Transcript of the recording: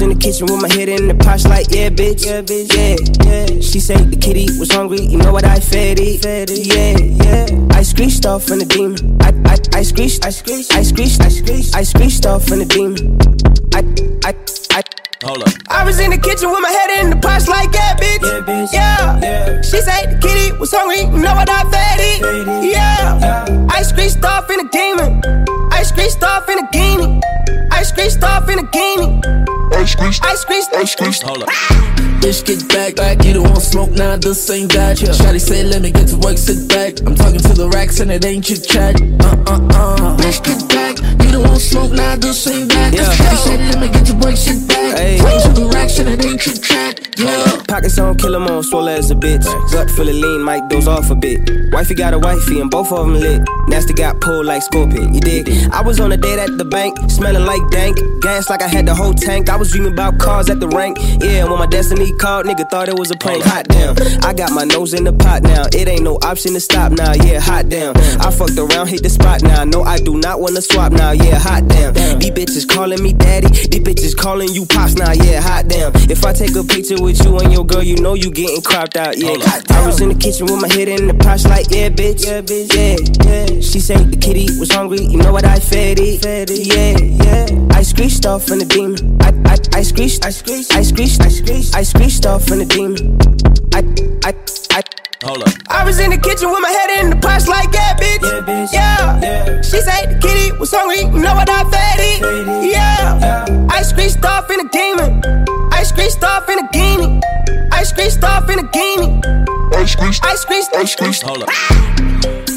in the kitchen with my head in the pots like, yeah, bitch. Yeah, bitch. Yeah, yeah. She said the kitty was hungry. You know what I fed it? Fed it. Yeah, yeah. I screeched off from the demon. I, I, screeched. I screeched. I screeched. I screeched. I screeched off from the demon. I, I, I. Hold up. I was in the kitchen with my head in the pots like, yeah, bitch. Yeah, bitch. Yeah. yeah. She said the kitty was hungry. You know what I fed it? Yeah. yeah. I screeched off in the demon. I screeched off in the guinea. I screeched off in a guinea. I screeched, I screeched, I screeched. Hold up. Bitch, get back, back. You don't want smoke now, this ain't that. Yeah. Shotty said, let me get to work, sit back. I'm talking to the racks and it ain't chit chat. Uh uh uh. Bitch, get back. You don't want smoke now, this ain't that. Yeah. Shotty said, let me get to work, sit back. Hey. Talking to the racks and Pockets on, kill 'em on, swallow as a bitch. Gut full of lean, might doze off a bit. Wifey got a wifey and both of them lit. Nasty got pulled like scorpion, you dig? I was on a date at the bank, smelling like dank. Gas like I had the whole tank. I was dreaming about cars at the rank. Yeah, when my destiny called, nigga thought it was a prank. Hot damn. I got my nose in the pot now. It ain't no option to stop now. Yeah, hot damn. I fucked around, hit the spot now. No, I do not wanna swap now. Yeah, hot damn. These bitches calling me daddy. These bitches calling you pops now. Yeah, hot damn. If I take a picture with you and your girl, you know you getting cropped out. Yeah, I was in the kitchen with my head in the pots like, yeah, bitch. Yeah, bitch. Yeah, yeah. She said the kitty was hungry. You know what I fed it? Fed it. Yeah, yeah. I screeched off from the demon. I, I, I screeched. I screeched. I screeched. I screeched. I screeched off from the demon. I, I, I. Hold up. I was in the kitchen with my head in the pots like, yeah, bitch. Yeah, bitch. Yeah. yeah. She said the kitty was hungry. You know what I fed it? Fed screeched. squeeze, screeched. Hold up. Ah!